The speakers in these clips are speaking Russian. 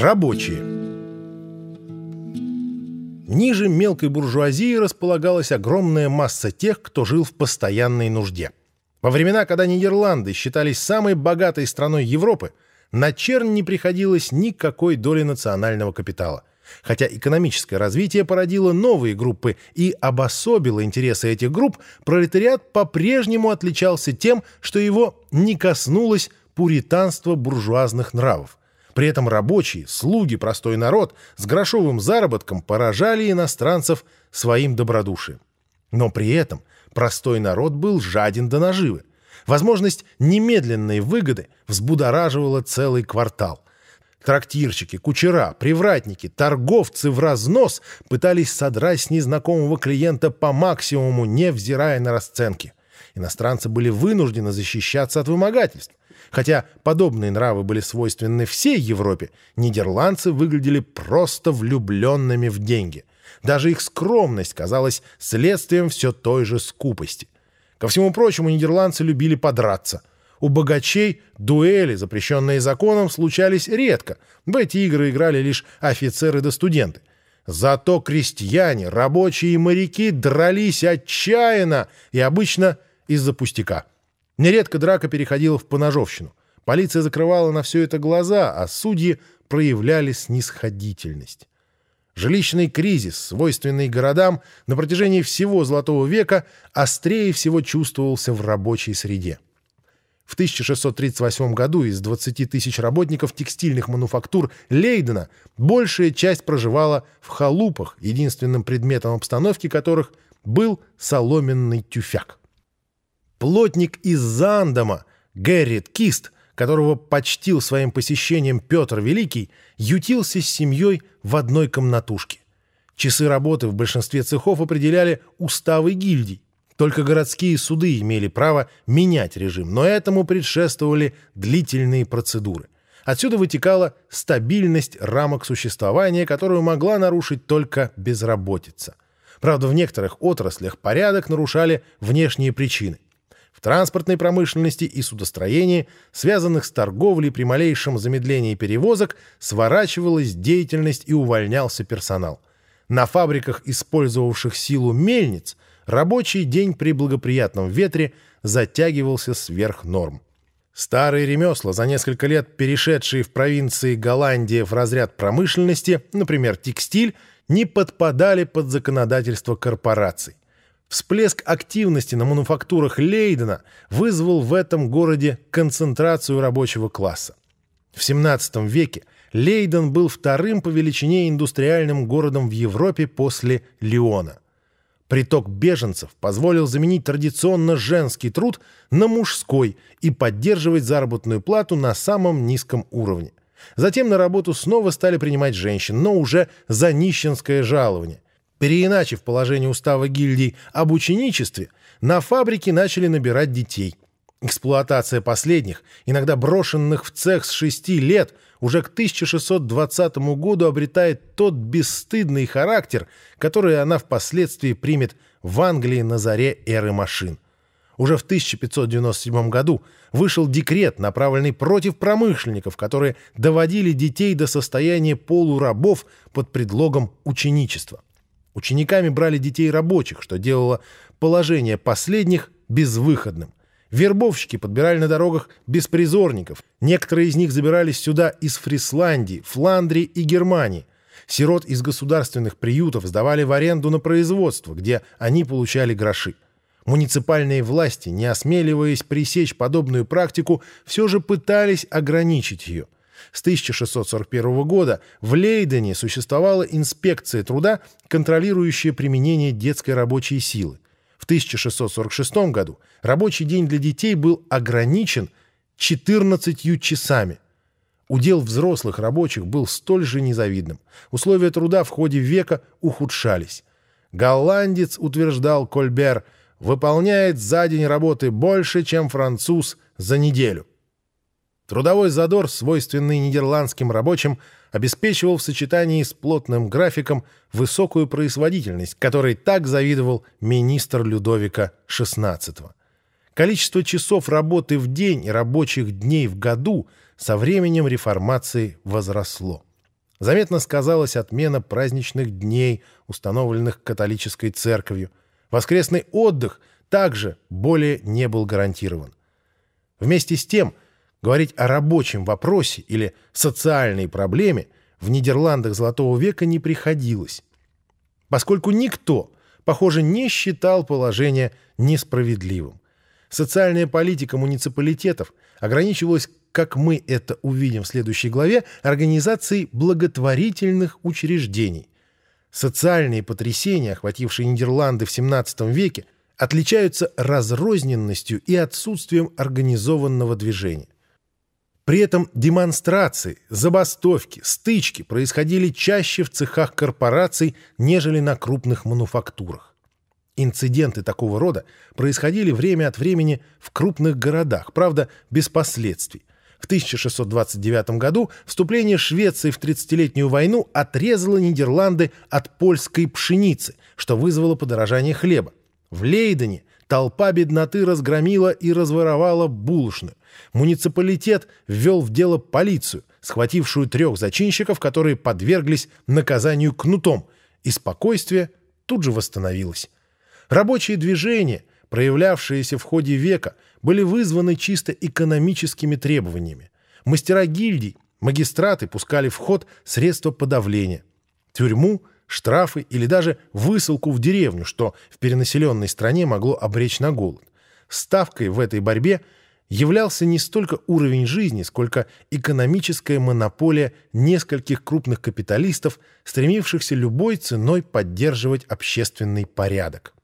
Рабочие. Ниже мелкой буржуазии располагалась огромная масса тех, кто жил в постоянной нужде. Во времена, когда Нидерланды считались самой богатой страной Европы, на чернь не приходилось никакой доли национального капитала. Хотя экономическое развитие породило новые группы и обособило интересы этих групп, пролетариат по-прежнему отличался тем, что его не коснулось пуританство буржуазных нравов. При этом рабочие, слуги, простой народ с грошовым заработком поражали иностранцев своим добродушием. Но при этом простой народ был жаден до наживы. Возможность немедленной выгоды взбудораживала целый квартал. Трактирщики, кучера, привратники, торговцы в разнос пытались содрать с незнакомого клиента по максимуму, невзирая на расценки. Иностранцы были вынуждены защищаться от вымогательств. Хотя подобные нравы были свойственны всей Европе, нидерландцы выглядели просто влюбленными в деньги. Даже их скромность казалась следствием все той же скупости. Ко всему прочему, нидерландцы любили подраться. У богачей дуэли, запрещенные законом, случались редко. В эти игры играли лишь офицеры да студенты. Зато крестьяне, рабочие и моряки дрались отчаянно и обычно из-за пустяка. Нередко драка переходила в поножовщину. Полиция закрывала на все это глаза, а судьи проявляли снисходительность. Жилищный кризис, свойственный городам, на протяжении всего Золотого века острее всего чувствовался в рабочей среде. В 1638 году из 20 тысяч работников текстильных мануфактур Лейдена большая часть проживала в халупах, единственным предметом обстановки которых был соломенный тюфяк. Плотник из Зандама, Геррит Кист, которого почтил своим посещением Петр Великий, ютился с семьей в одной комнатушке. Часы работы в большинстве цехов определяли уставы гильдий. Только городские суды имели право менять режим, но этому предшествовали длительные процедуры. Отсюда вытекала стабильность рамок существования, которую могла нарушить только безработица. Правда, в некоторых отраслях порядок нарушали внешние причины. В транспортной промышленности и судостроении, связанных с торговлей при малейшем замедлении перевозок, сворачивалась деятельность и увольнялся персонал. На фабриках, использовавших силу мельниц, рабочий день при благоприятном ветре затягивался сверх норм. Старые ремесла, за несколько лет перешедшие в провинции Голландии в разряд промышленности, например, текстиль, не подпадали под законодательство корпораций. Всплеск активности на мануфактурах Лейдена вызвал в этом городе концентрацию рабочего класса. В XVII веке Лейден был вторым по величине индустриальным городом в Европе после Лиона. Приток беженцев позволил заменить традиционно женский труд на мужской и поддерживать заработную плату на самом низком уровне. Затем на работу снова стали принимать женщин, но уже за нищенское жалование – Переиначив положение устава гильдий об ученичестве, на фабрике начали набирать детей. Эксплуатация последних, иногда брошенных в цех с шести лет, уже к 1620 году обретает тот бесстыдный характер, который она впоследствии примет в Англии на заре эры машин. Уже в 1597 году вышел декрет, направленный против промышленников, которые доводили детей до состояния полурабов под предлогом ученичества. Учениками брали детей рабочих, что делало положение последних безвыходным. Вербовщики подбирали на дорогах беспризорников. Некоторые из них забирались сюда из Фрисландии, Фландрии и Германии. Сирот из государственных приютов сдавали в аренду на производство, где они получали гроши. Муниципальные власти, не осмеливаясь пресечь подобную практику, все же пытались ограничить ее – с 1641 года в Лейдене существовала инспекция труда, контролирующая применение детской рабочей силы. В 1646 году рабочий день для детей был ограничен 14 часами. Удел взрослых рабочих был столь же незавидным. Условия труда в ходе века ухудшались. Голландец, утверждал Кольбер, выполняет за день работы больше, чем француз за неделю. Трудовой задор, свойственный нидерландским рабочим, обеспечивал в сочетании с плотным графиком высокую производительность, которой так завидовал министр Людовика XVI. Количество часов работы в день и рабочих дней в году со временем реформации возросло. Заметно сказалась отмена праздничных дней, установленных католической церковью. Воскресный отдых также более не был гарантирован. Вместе с тем, говорить о рабочем вопросе или социальной проблеме в Нидерландах Золотого века не приходилось, поскольку никто, похоже, не считал положение несправедливым. Социальная политика муниципалитетов ограничивалась, как мы это увидим в следующей главе, организацией благотворительных учреждений. Социальные потрясения, охватившие Нидерланды в XVII веке, отличаются разрозненностью и отсутствием организованного движения. При этом демонстрации, забастовки, стычки происходили чаще в цехах корпораций, нежели на крупных мануфактурах. Инциденты такого рода происходили время от времени в крупных городах, правда, без последствий. В 1629 году вступление Швеции в 30-летнюю войну отрезало Нидерланды от польской пшеницы, что вызвало подорожание хлеба. В Лейдене толпа бедноты разгромила и разворовала булочную. Муниципалитет ввел в дело полицию, схватившую трех зачинщиков, которые подверглись наказанию кнутом, и спокойствие тут же восстановилось. Рабочие движения, проявлявшиеся в ходе века, были вызваны чисто экономическими требованиями. Мастера гильдий, магистраты пускали в ход средства подавления. Тюрьму штрафы или даже высылку в деревню, что в перенаселенной стране могло обречь на голод. Ставкой в этой борьбе являлся не столько уровень жизни, сколько экономическая монополия нескольких крупных капиталистов, стремившихся любой ценой поддерживать общественный порядок.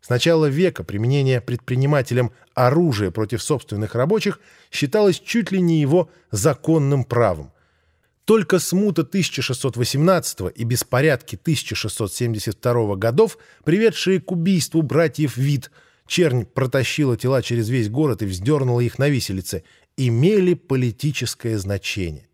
С начала века применение предпринимателем оружия против собственных рабочих считалось чуть ли не его законным правом – только смута 1618 и беспорядки 1672 годов, приведшие к убийству братьев Вит, чернь протащила тела через весь город и вздернула их на виселице, имели политическое значение.